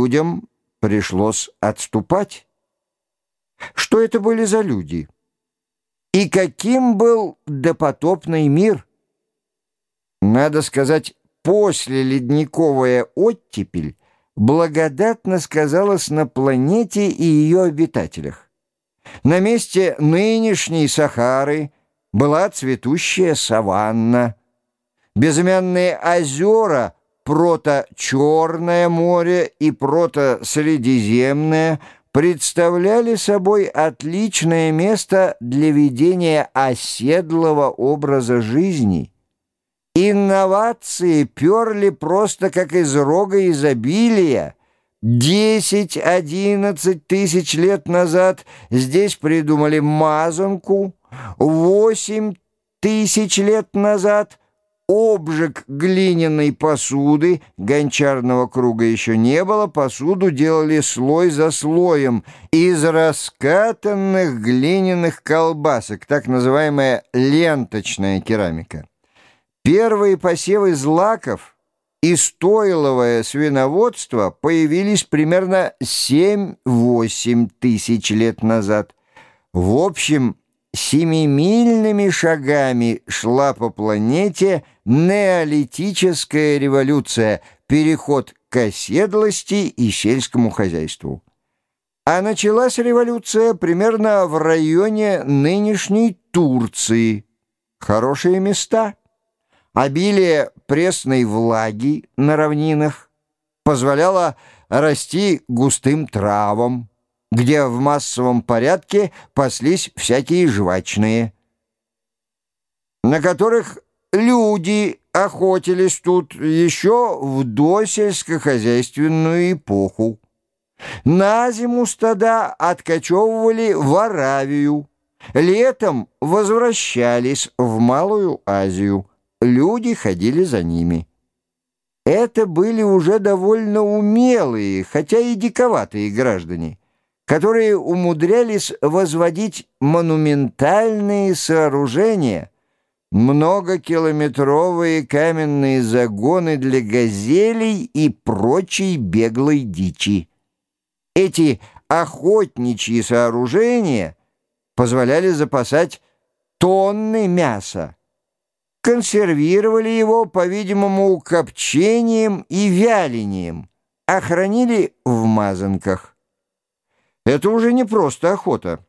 людям пришлось отступать. Что это были за люди? И каким был допотопный мир? Надо сказать, после ледниковая оттепель благодатно сказалась на планете и ее обитателях. На месте нынешней Сахары была цветущая саванна. Безымянные озера, прото-Черное море и прото-Средиземное представляли собой отличное место для ведения оседлого образа жизни. Инновации перли просто как из рога изобилия. Десять-одиннадцать тысяч лет назад здесь придумали мазанку, восемь тысяч лет назад обжиг глиняной посуды, гончарного круга еще не было, посуду делали слой за слоем из раскатанных глиняных колбасок, так называемая ленточная керамика. Первые посевы злаков и стоиловое свиноводство появились примерно 7-8 тысяч лет назад. В общем, семимильными шагами шла по планете неолитическая революция, переход к оседлости и сельскому хозяйству. А началась революция примерно в районе нынешней Турции. Хорошие места. Обилие пресной влаги на равнинах позволяло расти густым травам, где в массовом порядке паслись всякие жвачные, на которых люди охотились тут еще в досельско-хозяйственную эпоху. На зиму стада откачевывали в Аравию, летом возвращались в Малую Азию, люди ходили за ними. Это были уже довольно умелые, хотя и диковатые граждане которые умудрялись возводить монументальные сооружения, многокилометровые каменные загоны для газелей и прочей беглой дичи. Эти охотничьи сооружения позволяли запасать тонны мяса, консервировали его, по-видимому, копчением и вялением, а хранили в мазанках. Это уже не просто охота.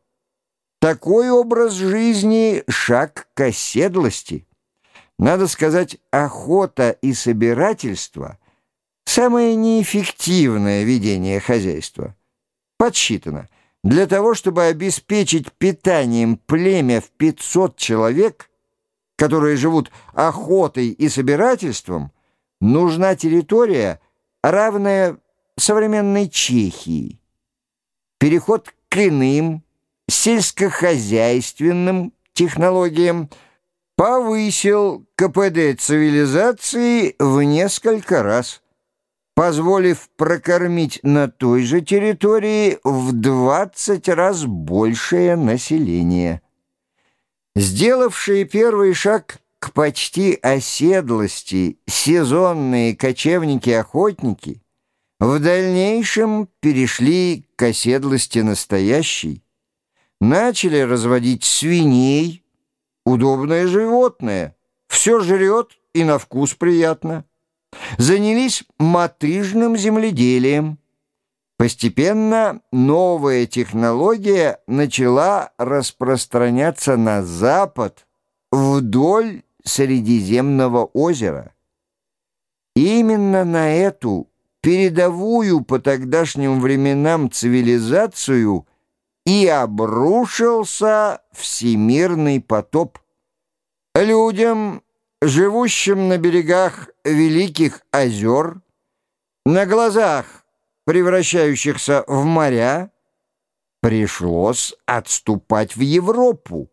Такой образ жизни — шаг к оседлости. Надо сказать, охота и собирательство — самое неэффективное ведение хозяйства. Подсчитано. Для того, чтобы обеспечить питанием племя в 500 человек, которые живут охотой и собирательством, нужна территория, равная современной Чехии переход к иным сельскохозяйственным технологиям повысил КПД цивилизации в несколько раз, позволив прокормить на той же территории в 20 раз большее население. Сделавшие первый шаг к почти оседлости сезонные кочевники-охотники в дальнейшем перешли к оседлости настоящей, начали разводить свиней, удобное животное, все жрет и на вкус приятно. Занялись мотыжным земледелием. Постепенно новая технология начала распространяться на запад, вдоль Средиземного озера. Именно на эту передовую по тогдашним временам цивилизацию и обрушился всемирный потоп. Людям, живущим на берегах великих озер, на глазах превращающихся в моря, пришлось отступать в Европу.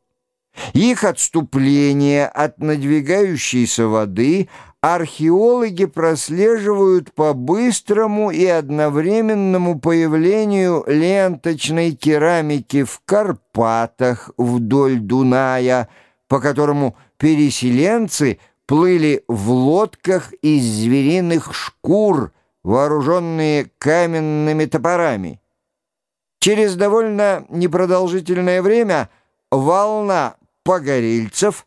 Их отступление от надвигающейся воды – археологи прослеживают по быстрому и одновременному появлению ленточной керамики в Карпатах вдоль Дуная, по которому переселенцы плыли в лодках из звериных шкур, вооруженные каменными топорами. Через довольно непродолжительное время волна погорельцев,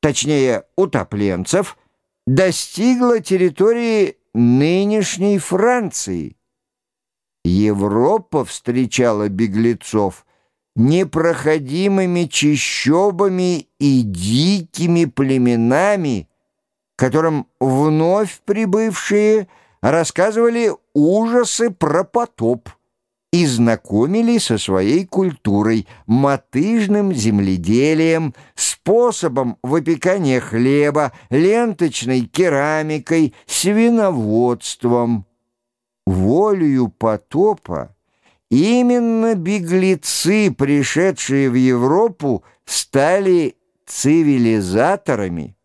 точнее утопленцев, достигла территории нынешней Франции. Европа встречала беглецов непроходимыми чащобами и дикими племенами, которым вновь прибывшие рассказывали ужасы про потоп и знакомили со своей культурой, мотыжным земледелием, способом выпекания хлеба, ленточной керамикой, свиноводством. Волею потопа именно беглецы, пришедшие в Европу, стали цивилизаторами,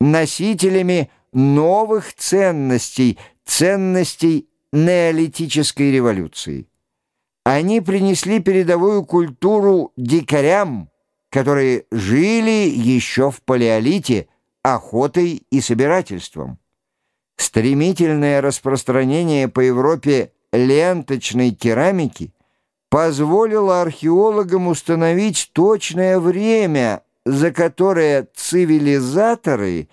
носителями новых ценностей, ценностей неолитической революции. Они принесли передовую культуру дикарям, которые жили еще в палеолите, охотой и собирательством. Стремительное распространение по Европе ленточной керамики позволило археологам установить точное время, за которое цивилизаторы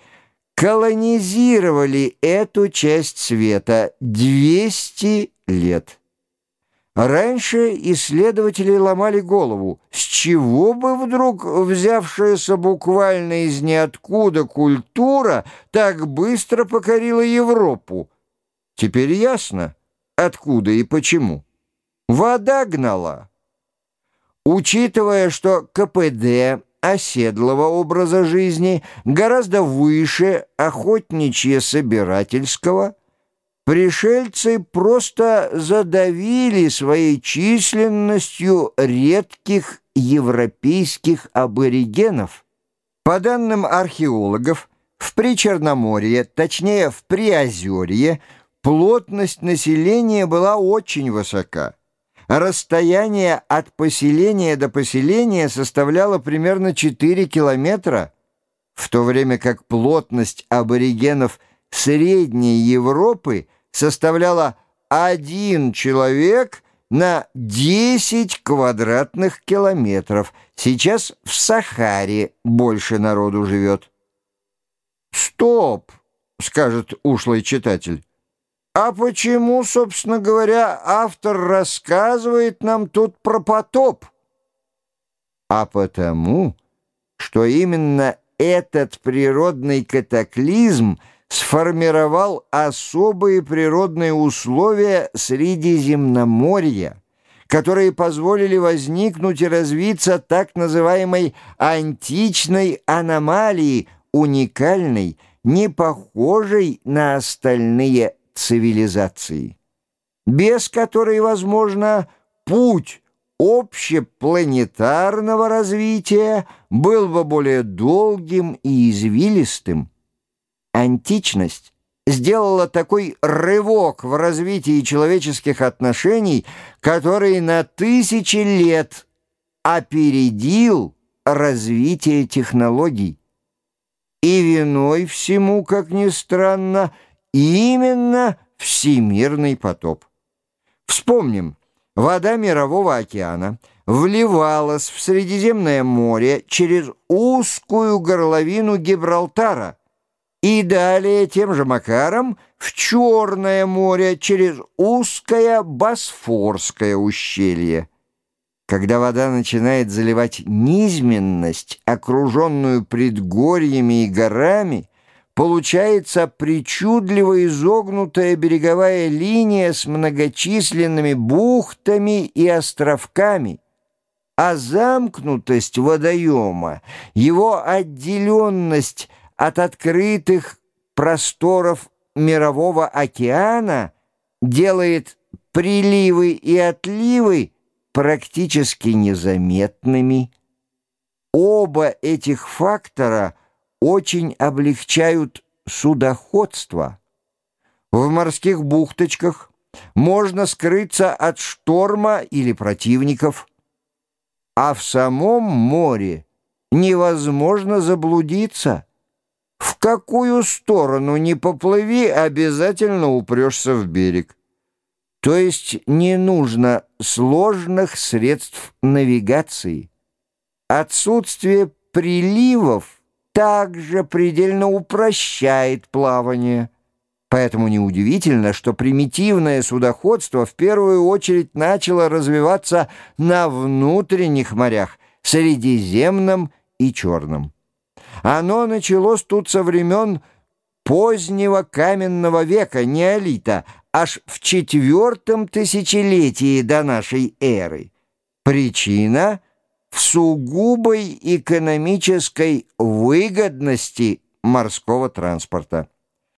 колонизировали эту часть света 200 лет. Раньше исследователи ломали голову, с чего бы вдруг взявшаяся буквально из ниоткуда культура так быстро покорила Европу. Теперь ясно, откуда и почему. Вода гнала. Учитывая, что КПД оседлого образа жизни гораздо выше охотничье-собирательского – Пришельцы просто задавили своей численностью редких европейских аборигенов. По данным археологов, в Причерноморье, точнее в Приозерье, плотность населения была очень высока. Расстояние от поселения до поселения составляло примерно 4 километра, в то время как плотность аборигенов Средней Европы – составляла один человек на 10 квадратных километров. Сейчас в Сахаре больше народу живет. «Стоп!» — скажет ушлый читатель. «А почему, собственно говоря, автор рассказывает нам тут про потоп?» А потому, что именно этот природный катаклизм — сформировал особые природные условия Средиземноморья, которые позволили возникнуть и развиться так называемой античной аномалии, уникальной, не похожей на остальные цивилизации, без которой, возможно, путь общепланетарного развития был бы более долгим и извилистым. Античность сделала такой рывок в развитии человеческих отношений, который на тысячи лет опередил развитие технологий. И виной всему, как ни странно, именно всемирный потоп. Вспомним, вода Мирового океана вливалась в Средиземное море через узкую горловину Гибралтара – и далее тем же макаром в Черное море через узкое Босфорское ущелье. Когда вода начинает заливать низменность, окруженную предгорьями и горами, получается причудливо изогнутая береговая линия с многочисленными бухтами и островками, а замкнутость водоема, его отделенность – от открытых просторов мирового океана делает приливы и отливы практически незаметными. Оба этих фактора очень облегчают судоходство. В морских бухточках можно скрыться от шторма или противников, а в самом море невозможно заблудиться – В какую сторону не поплыви, обязательно упрешься в берег. То есть не нужно сложных средств навигации. Отсутствие приливов также предельно упрощает плавание. Поэтому неудивительно, что примитивное судоходство в первую очередь начало развиваться на внутренних морях, Средиземном и Черном. Оно началось тут со времен позднего каменного века, неолита, аж в четвертом тысячелетии до нашей эры. Причина в сугубой экономической выгодности морского транспорта.